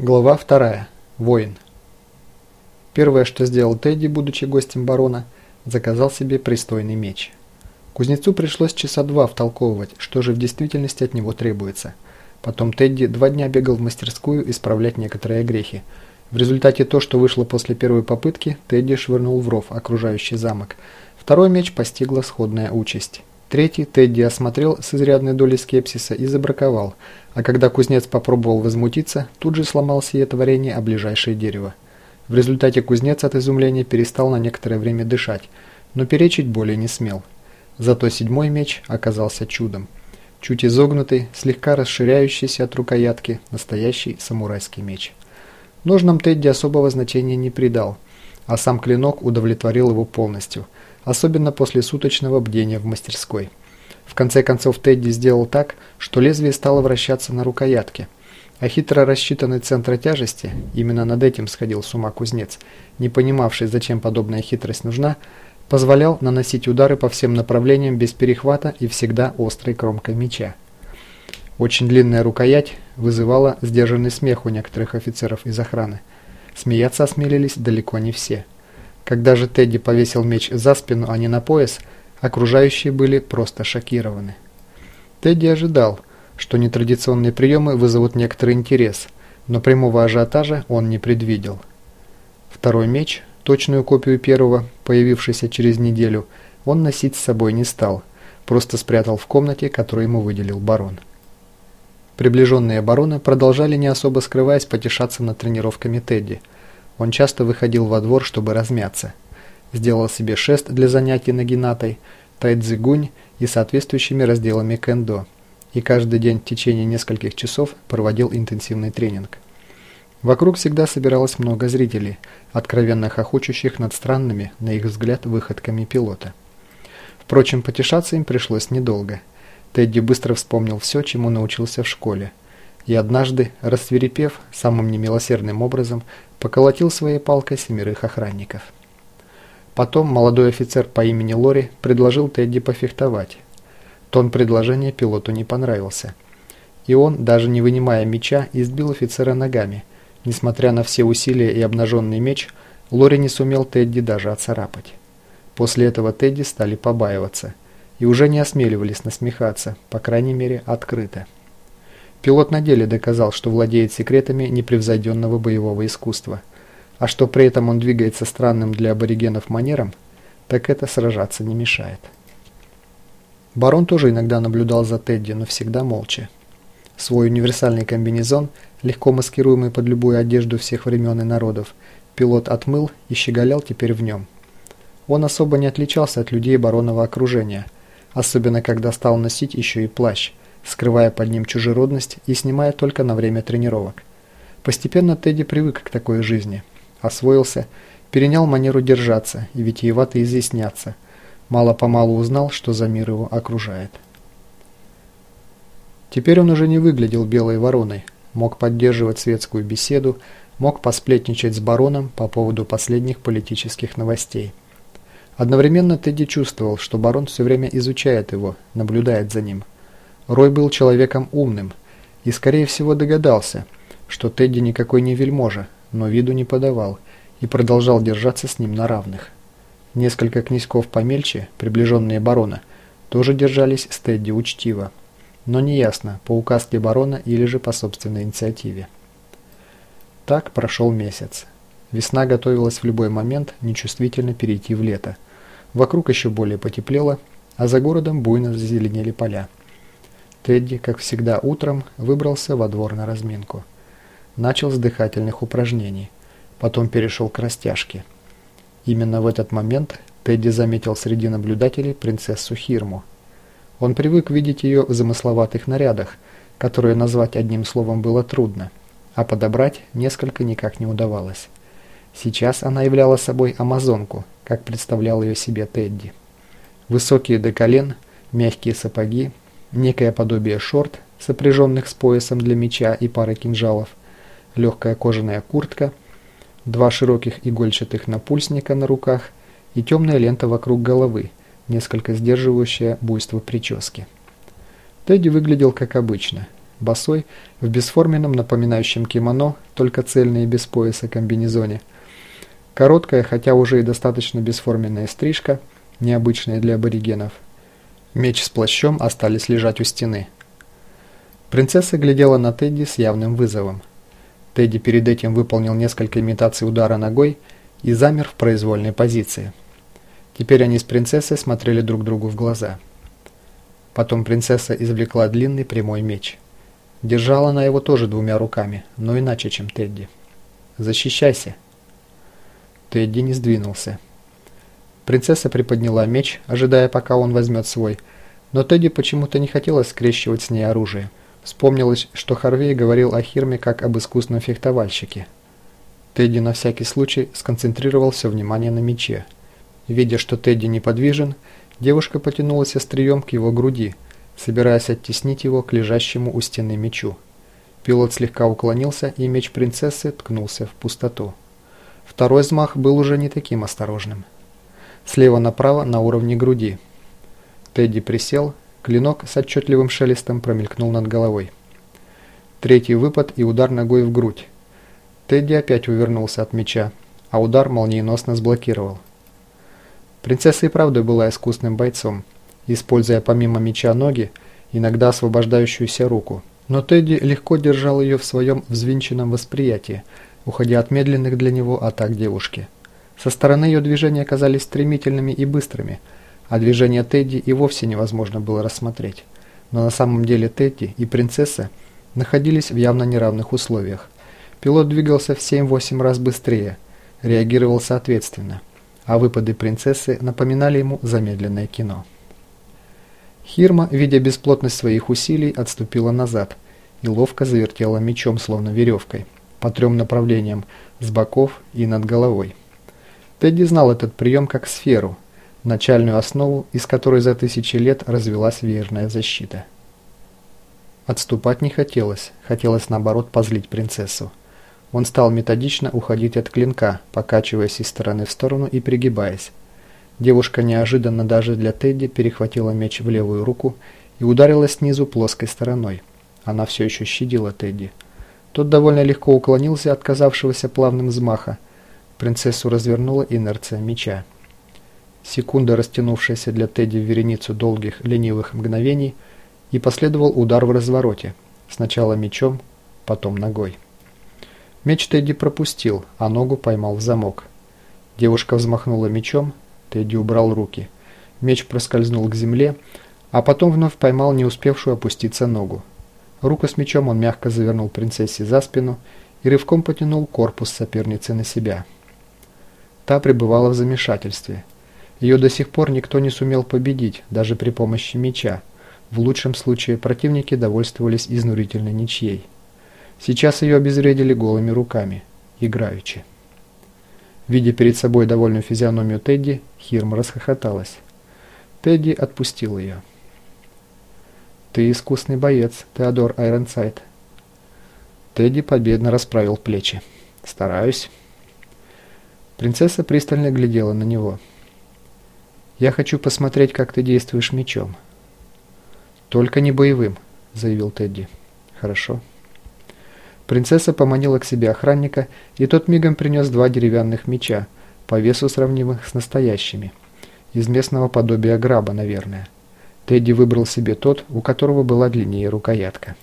Глава вторая. Воин. Первое, что сделал Тедди, будучи гостем барона, заказал себе пристойный меч. Кузнецу пришлось часа два втолковывать, что же в действительности от него требуется. Потом Тедди два дня бегал в мастерскую исправлять некоторые грехи. В результате то, что вышло после первой попытки, Тедди швырнул в ров окружающий замок. Второй меч постигла сходная участь. Третий Тедди осмотрел с изрядной долей скепсиса и забраковал, а когда кузнец попробовал возмутиться, тут же сломал сие творение о ближайшее дерево. В результате кузнец от изумления перестал на некоторое время дышать, но перечить более не смел. Зато седьмой меч оказался чудом. Чуть изогнутый, слегка расширяющийся от рукоятки, настоящий самурайский меч. Ножнам Тедди особого значения не придал, а сам клинок удовлетворил его полностью – особенно после суточного бдения в мастерской. В конце концов Тедди сделал так, что лезвие стало вращаться на рукоятке, а хитро рассчитанный центр тяжести, именно над этим сходил с ума кузнец, не понимавший, зачем подобная хитрость нужна, позволял наносить удары по всем направлениям без перехвата и всегда острой кромкой меча. Очень длинная рукоять вызывала сдержанный смех у некоторых офицеров из охраны. Смеяться осмелились далеко не все. Когда же Тедди повесил меч за спину, а не на пояс, окружающие были просто шокированы. Тедди ожидал, что нетрадиционные приемы вызовут некоторый интерес, но прямого ажиотажа он не предвидел. Второй меч, точную копию первого, появившийся через неделю, он носить с собой не стал, просто спрятал в комнате, которую ему выделил барон. Приближенные барона продолжали не особо скрываясь потешаться над тренировками Тедди – он часто выходил во двор, чтобы размяться. Сделал себе шест для занятий нагинатой, тайцзигунь и соответствующими разделами кендо. И каждый день в течение нескольких часов проводил интенсивный тренинг. Вокруг всегда собиралось много зрителей, откровенно хохочущих над странными, на их взгляд, выходками пилота. Впрочем, потешаться им пришлось недолго. Тедди быстро вспомнил все, чему научился в школе. И однажды, рассверепев самым немилосердным образом, поколотил своей палкой семерых охранников. Потом молодой офицер по имени Лори предложил Тедди пофехтовать. Тон предложения пилоту не понравился. И он, даже не вынимая меча, избил офицера ногами. Несмотря на все усилия и обнаженный меч, Лори не сумел Тедди даже оцарапать. После этого Тедди стали побаиваться и уже не осмеливались насмехаться, по крайней мере, открыто. Пилот на деле доказал, что владеет секретами непревзойденного боевого искусства. А что при этом он двигается странным для аборигенов манером, так это сражаться не мешает. Барон тоже иногда наблюдал за Тедди, но всегда молча. Свой универсальный комбинезон, легко маскируемый под любую одежду всех времен и народов, пилот отмыл и щеголял теперь в нем. Он особо не отличался от людей баронова окружения, особенно когда стал носить еще и плащ – скрывая под ним чужеродность и снимая только на время тренировок. Постепенно Тедди привык к такой жизни, освоился, перенял манеру держаться и витиевато изъясняться, мало-помалу узнал, что за мир его окружает. Теперь он уже не выглядел белой вороной, мог поддерживать светскую беседу, мог посплетничать с бароном по поводу последних политических новостей. Одновременно Тедди чувствовал, что барон все время изучает его, наблюдает за ним – Рой был человеком умным и, скорее всего, догадался, что Тедди никакой не вельможа, но виду не подавал и продолжал держаться с ним на равных. Несколько князьков помельче, приближенные барона, тоже держались с Тедди учтиво, но неясно, по указке барона или же по собственной инициативе. Так прошел месяц. Весна готовилась в любой момент нечувствительно перейти в лето. Вокруг еще более потеплело, а за городом буйно зазеленели поля. Тедди, как всегда утром, выбрался во двор на разминку. Начал с дыхательных упражнений, потом перешел к растяжке. Именно в этот момент Тедди заметил среди наблюдателей принцессу Хирму. Он привык видеть ее в замысловатых нарядах, которые назвать одним словом было трудно, а подобрать несколько никак не удавалось. Сейчас она являла собой амазонку, как представлял ее себе Тедди. Высокие до колен, мягкие сапоги, некое подобие шорт, сопряженных с поясом для меча и парой кинжалов, легкая кожаная куртка, два широких игольчатых напульсника на руках и темная лента вокруг головы, несколько сдерживающая буйство прически. Тедди выглядел как обычно. босой, в бесформенном напоминающем кимоно, только цельное и без пояса комбинезоне. Короткая, хотя уже и достаточно бесформенная стрижка, необычная для аборигенов. Меч с плащом остались лежать у стены. Принцесса глядела на Тедди с явным вызовом. Тедди перед этим выполнил несколько имитаций удара ногой и замер в произвольной позиции. Теперь они с принцессой смотрели друг другу в глаза. Потом принцесса извлекла длинный прямой меч. Держала она его тоже двумя руками, но иначе, чем Тедди. «Защищайся!» Тедди не сдвинулся. Принцесса приподняла меч, ожидая, пока он возьмет свой, но Тедди почему-то не хотелось скрещивать с ней оружие. Вспомнилось, что Харвей говорил о Хирме как об искусном фехтовальщике. Тедди на всякий случай сконцентрировал все внимание на мече. Видя, что Тедди неподвижен, девушка потянулась острием к его груди, собираясь оттеснить его к лежащему у стены мечу. Пилот слегка уклонился, и меч принцессы ткнулся в пустоту. Второй взмах был уже не таким осторожным. Слева направо на уровне груди. Тедди присел, Клинок с отчетливым шелестом промелькнул над головой. Третий выпад и удар ногой в грудь. Тедди опять увернулся от меча, а удар молниеносно сблокировал. Принцесса и правда была искусным бойцом, используя помимо меча ноги, иногда освобождающуюся руку. Но Тедди легко держал ее в своем взвинченном восприятии, уходя от медленных для него атак девушки. Со стороны ее движения оказались стремительными и быстрыми – а движение Тедди и вовсе невозможно было рассмотреть. Но на самом деле Тедди и принцесса находились в явно неравных условиях. Пилот двигался в 7-8 раз быстрее, реагировал соответственно, а выпады принцессы напоминали ему замедленное кино. Хирма, видя бесплотность своих усилий, отступила назад и ловко завертела мечом, словно веревкой, по трем направлениям, с боков и над головой. Тедди знал этот прием как сферу – начальную основу, из которой за тысячи лет развелась верная защита. Отступать не хотелось, хотелось наоборот позлить принцессу. Он стал методично уходить от клинка, покачиваясь из стороны в сторону и пригибаясь. Девушка неожиданно даже для Тедди перехватила меч в левую руку и ударила снизу плоской стороной. Она все еще щадила Тедди. Тот довольно легко уклонился от казавшегося плавным взмаха. Принцессу развернула инерция меча. Секунда, растянувшаяся для Тедди в вереницу долгих, ленивых мгновений, и последовал удар в развороте, сначала мечом, потом ногой. Меч Тедди пропустил, а ногу поймал в замок. Девушка взмахнула мечом, Тедди убрал руки. Меч проскользнул к земле, а потом вновь поймал не успевшую опуститься ногу. Руку с мечом он мягко завернул принцессе за спину и рывком потянул корпус соперницы на себя. Та пребывала в замешательстве – ее до сих пор никто не сумел победить, даже при помощи меча. В лучшем случае противники довольствовались изнурительной ничьей. Сейчас ее обезвредили голыми руками, играючи. Видя перед собой довольную физиономию Тедди, Хирм расхохоталась. Тедди отпустил ее. «Ты искусный боец, Теодор Айронсайд». Тедди победно расправил плечи. «Стараюсь». Принцесса пристально глядела на него. Я хочу посмотреть, как ты действуешь мечом». «Только не боевым», — заявил Тедди. «Хорошо». Принцесса поманила к себе охранника, и тот мигом принес два деревянных меча, по весу сравнимых с настоящими. Из местного подобия граба, наверное. Тедди выбрал себе тот, у которого была длиннее рукоятка.